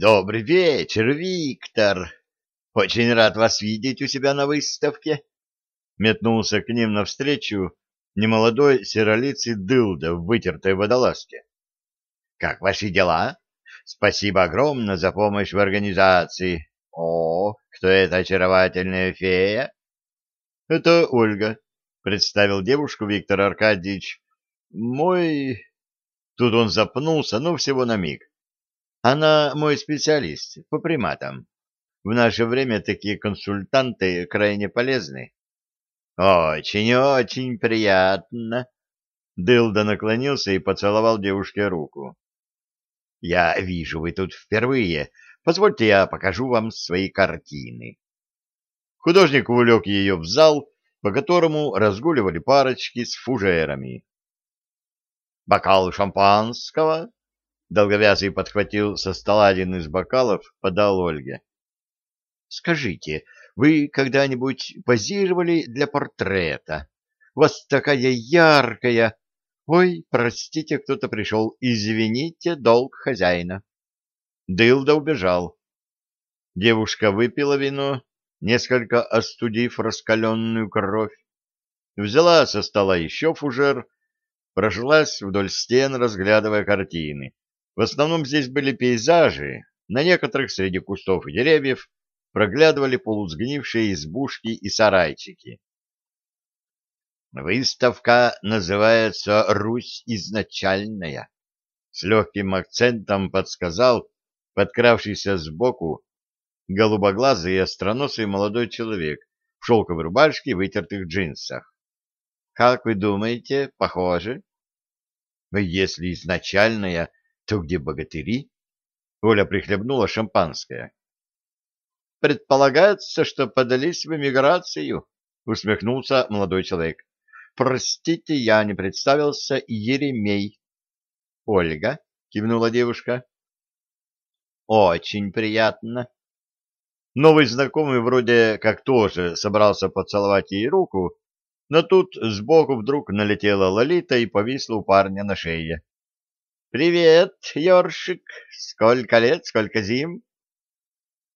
Добрый вечер, Виктор. Очень рад вас видеть у себя на выставке. Метнулся к ним навстречу немолодой серолицый дылда в вытертой водолазке. Как ваши дела? Спасибо огромное за помощь в организации. О, кто эта очаровательная фея? Это Ольга, представил девушку Виктор Аркадьевич. Мой... Тут он запнулся, но всего на миг. Она мой специалист по приматам. В наше время такие консультанты крайне полезны. Очень-очень приятно. Дылда наклонился и поцеловал девушке руку. Я вижу, вы тут впервые. Позвольте я покажу вам свои картины. Художник увлек ее в зал, по которому разгуливали парочки с фужерами. Бокал шампанского, Долговязый подхватил со стола один из бокалов, подал Ольге. — Скажите, вы когда-нибудь позировали для портрета? У вас такая яркая... Ой, простите, кто-то пришел. Извините, долг хозяина. Дылда убежал. Девушка выпила вино, несколько остудив раскаленную кровь, взяла со стола еще фужер, прошлась вдоль стен, разглядывая картины. В основном здесь были пейзажи, на некоторых среди кустов и деревьев проглядывали полусгнившие избушки и сарайчики. Выставка называется «Русь изначальная», — с легким акцентом подсказал подкравшийся сбоку голубоглазый и остроносый молодой человек в шелковой рубашке и вытертых джинсах. «Как вы думаете, похоже?» «Если изначальная, то где богатыри? Оля прихлебнула шампанское. Предполагается, что подались в эмиграцию, усмехнулся молодой человек. Простите, я не представился, Еремей. Ольга, кивнула девушка. Очень приятно. Новый знакомый вроде как тоже собрался поцеловать ей руку, но тут сбоку вдруг налетела Лолита и повисла у парня на шее. «Привет, ёршик! Сколько лет, сколько зим?»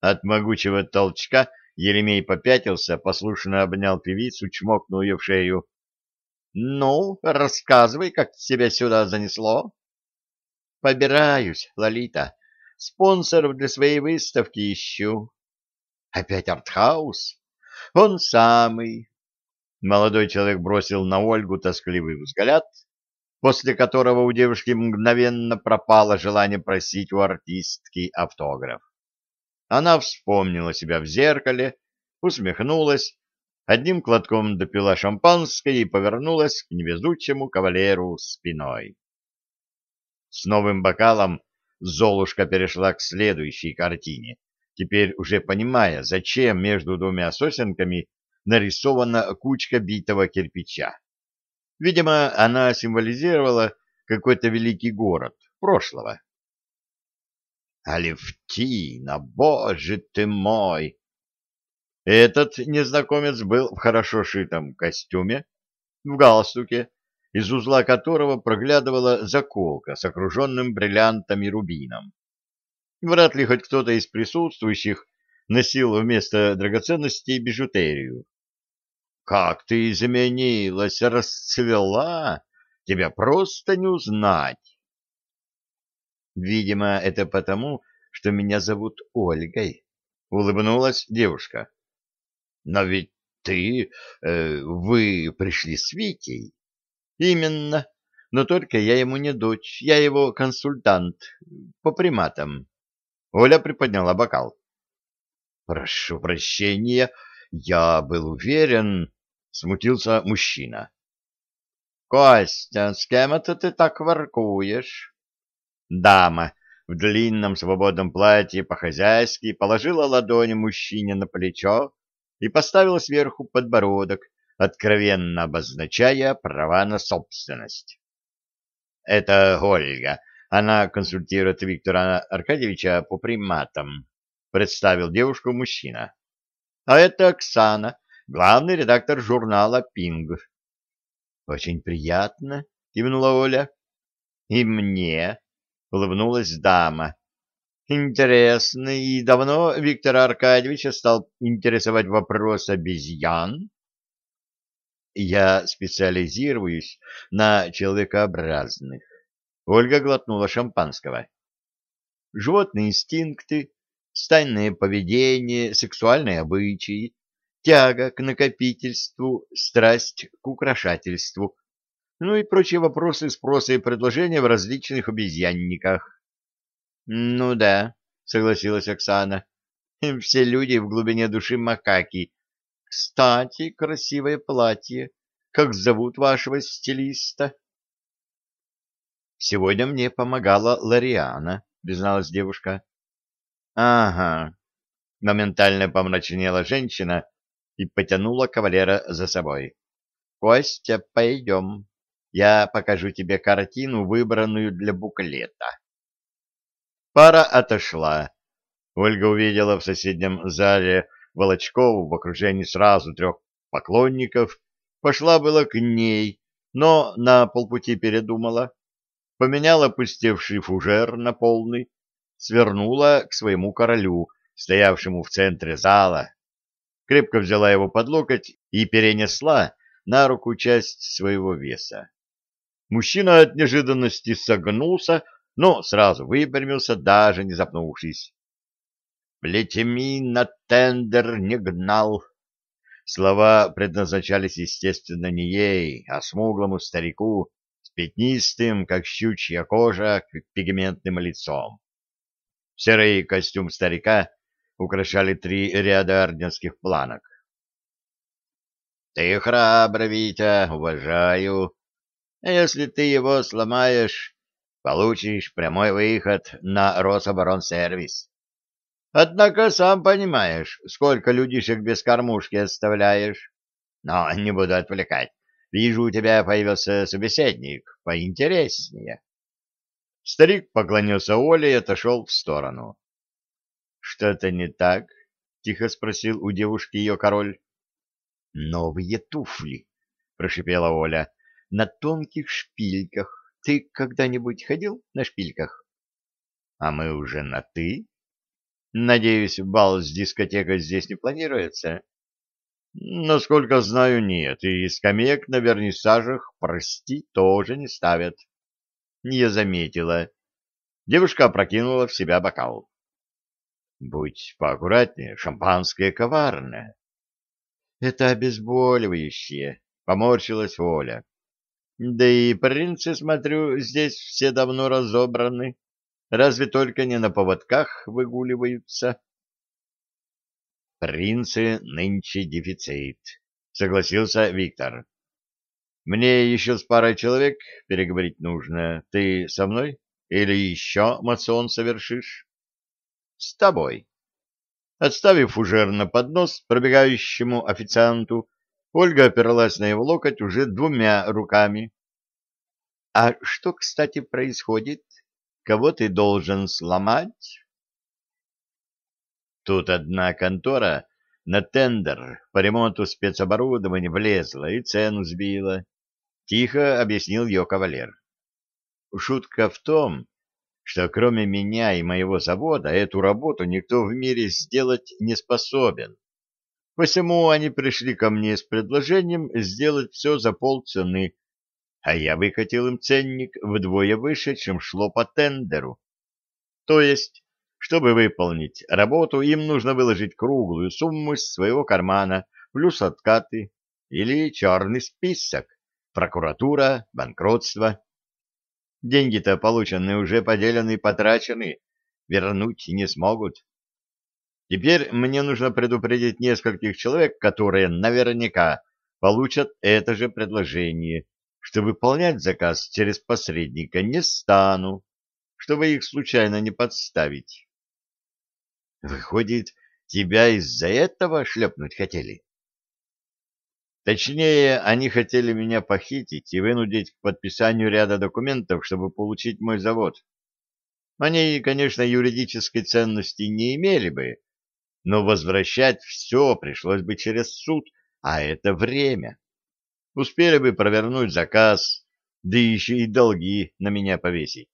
От могучего толчка Еремей попятился, послушно обнял певицу, чмокнул ее в шею. «Ну, рассказывай, как тебя сюда занесло?» «Побираюсь, Лолита. Спонсоров для своей выставки ищу». «Опять артхаус?» «Он самый». Молодой человек бросил на Ольгу тоскливый взгляд — после которого у девушки мгновенно пропало желание просить у артистки автограф. Она вспомнила себя в зеркале, усмехнулась, одним глотком допила шампанское и повернулась к невезучему кавалеру спиной. С новым бокалом Золушка перешла к следующей картине, теперь уже понимая, зачем между двумя сосенками нарисована кучка битого кирпича. Видимо, она символизировала какой-то великий город прошлого. «Алевтина, боже ты мой!» Этот незнакомец был в хорошо шитом костюме, в галстуке, из узла которого проглядывала заколка с окруженным бриллиантами рубином. Вряд ли хоть кто-то из присутствующих носил вместо драгоценностей бижутерию. Как ты изменилась, расцвела! Тебя просто не узнать. Видимо, это потому, что меня зовут Ольгой, — улыбнулась девушка. Но ведь ты, э, вы пришли с Витей. Именно. Но только я ему не дочь, я его консультант по приматам. Оля приподняла бокал. Прошу прощения, я был уверен смутился мужчина. — Костя, с кем это ты так воркуешь? Дама в длинном свободном платье по-хозяйски положила ладони мужчине на плечо и поставила сверху подбородок, откровенно обозначая права на собственность. — Это Ольга. Она консультирует Виктора Аркадьевича по приматам, — представил девушку мужчина. — А это Оксана главный редактор журнала «Пинг». «Очень приятно», — кивнула Оля. «И мне», — улыбнулась дама. Интересно, и давно Виктора Аркадьевича стал интересовать вопрос обезьян? Я специализируюсь на человекообразных. Ольга глотнула шампанского. Животные инстинкты, стайное поведение, сексуальные обычаи, тяга к накопительству, страсть к украшательству, ну и прочие вопросы спроса и предложения в различных обезьянниках. — Ну да, — согласилась Оксана, — все люди в глубине души макаки, кстати, красивое платье. Как зовут вашего стилиста? Сегодня мне помогала Лариана, призналась девушка. Ага. Моментально помрачнела женщина и потянула кавалера за собой. Костя, пойдем. Я покажу тебе картину, выбранную для буклета. Пара отошла. Ольга увидела в соседнем зале Волочкову в окружении сразу трех поклонников, пошла было к ней, но на полпути передумала, поменяла пустевший фужер на полный, свернула к своему королю, стоявшему в центре зала, крепко взяла его под локоть и перенесла на руку часть своего веса. Мужчина от неожиданности согнулся, но сразу выпрямился, даже не запнувшись. Плетеми на тендер не гнал. Слова предназначались, естественно, не ей, а смуглому старику с пятнистым, как щучья кожа, пигментным лицом. Серый костюм старика украшали три ряда орденских планок. — Ты храбр, Витя, уважаю. Если ты его сломаешь, получишь прямой выход на Рособоронсервис. Однако сам понимаешь, сколько людишек без кормушки оставляешь. Но не буду отвлекать. Вижу, у тебя появился собеседник поинтереснее. Старик поклонился Оле и отошел в сторону. — Что-то не так? — тихо спросил у девушки ее король. — Новые туфли, — прошипела Оля, — на тонких шпильках. Ты когда-нибудь ходил на шпильках? — А мы уже на «ты»? Надеюсь, бал с дискотекой здесь не планируется? Насколько знаю, нет, и скамеек на вернисажах, прости, тоже не ставят. Не заметила. Девушка опрокинула в себя бокал. Будь поаккуратнее, шампанское коварное. Это обезболивающее, поморщилась Оля. Да и принцы, смотрю, здесь все давно разобраны. Разве только не на поводках выгуливаются? Принцы нынче дефицит, согласился Виктор. Мне еще с парой человек переговорить нужно. Ты со мной? Или еще масон совершишь? С тобой. Отставив фужер на поднос пробегающему официанту, Ольга опиралась на его локоть уже двумя руками. — А что, кстати, происходит? Кого ты должен сломать? Тут одна контора на тендер по ремонту спецоборудования влезла и цену сбила. Тихо объяснил ее кавалер. Шутка в том, что кроме меня и моего завода эту работу никто в мире сделать не способен. Посему они пришли ко мне с предложением сделать все за полцены, а я выкатил им ценник вдвое выше, чем шло по тендеру. То есть, чтобы выполнить работу, им нужно выложить круглую сумму из своего кармана, плюс откаты или черный список, прокуратура, банкротство. Деньги-то полученные уже поделены и потрачены, вернуть не смогут. Теперь мне нужно предупредить нескольких человек, которые наверняка получат это же предложение что выполнять заказ через посредника не стану, чтобы их случайно не подставить. Выходит, тебя из-за этого шлепнуть хотели? Точнее, они хотели меня похитить и вынудить к подписанию ряда документов, чтобы получить мой завод. Они, конечно, юридической ценности не имели бы, но возвращать все пришлось бы через суд, а это время успели бы провернуть заказ, да еще и долги на меня повесить.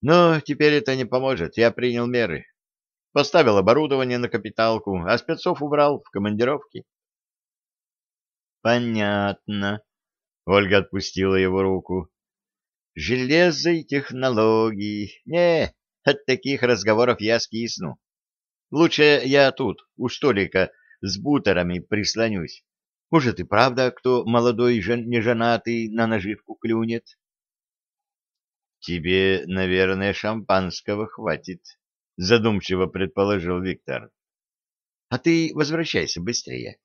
Но теперь это не поможет, я принял меры. Поставил оборудование на капиталку, а спецов убрал в командировки. Понятно. Ольга отпустила его руку. Железо и технологии. Не, от таких разговоров я скисну. Лучше я тут, у столика, с бутерами прислонюсь. Может и правда, кто молодой жен неженатый на наживку клюнет? Тебе, наверное, шампанского хватит, задумчиво предположил Виктор. А ты возвращайся быстрее,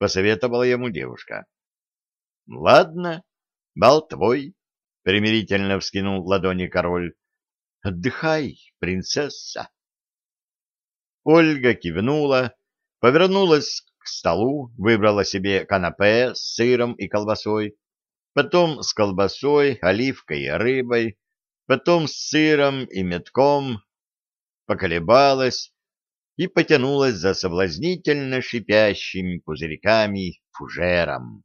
посоветовала ему девушка. Ладно, бал твой, примирительно вскинул ладони король. Отдыхай, принцесса. Ольга кивнула, повернулась к столу, выбрала себе канапе с сыром и колбасой, потом с колбасой, оливкой и рыбой, потом с сыром и метком, поколебалась и потянулась за соблазнительно шипящими пузырьками фужером.